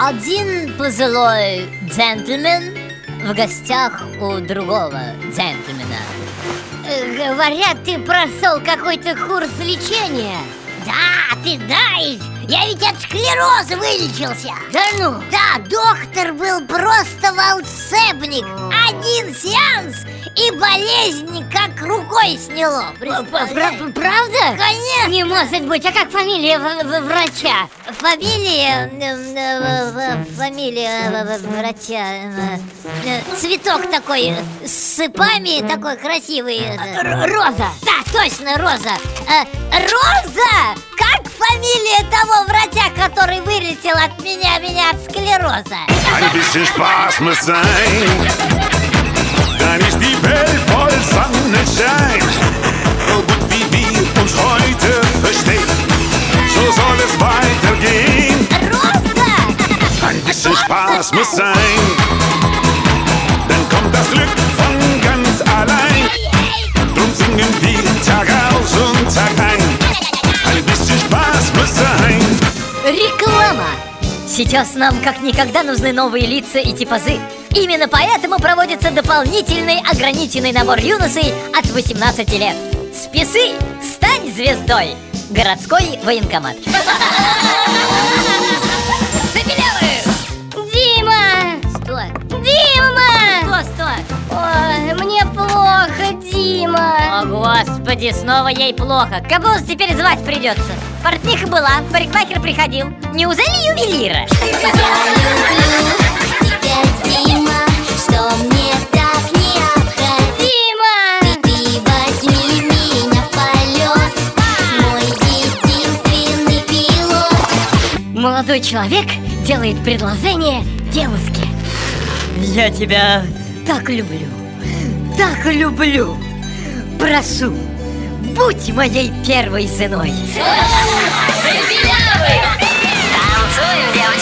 Один пожилой джентльмен в гостях у другого джентльмена. Э, Говорят, ты прошел какой-то курс лечения Да, ты знаешь, я ведь от склероза вылечился. Да ну? Да, доктор был просто волшебник. Один сеанс и болезнь как рукой сняло. Правда? Конечно. Не может быть, а как фамилия врача? Фамилия, э, э, э, фамилия врача, цветок такой с шипами, такой красивый. Роза Да, точно, Роза. Роза, того врача, который вылетел от меня, меня от склероза? Ein bisschen Spaß muss sein. Dann ist die Welt voll Sonnenschein. So gut wie wir uns heute verstehen. So soll es weitergehen. Роза! Ein bisschen Spaß muss sein. Реклама! Сейчас нам как никогда нужны новые лица и типажи Именно поэтому проводится дополнительный ограниченный набор юношей от 18 лет Спеси, стань звездой! Городской военкомат Дима! Что? Дима! Что, что? Ой, мне плохо, Дима О, Господи, снова ей плохо Кого же теперь звать придется? Портниха была, парикмахер приходил. Неужели ювелира? тебя, Дима, что мне так необходимо Дима! Ты возьми меня в полет. Мой единственный пилот. Молодой человек делает предложение девушке. Я тебя так люблю, так люблю. Прошу, будь моей первой женой. Танцуем, девочки,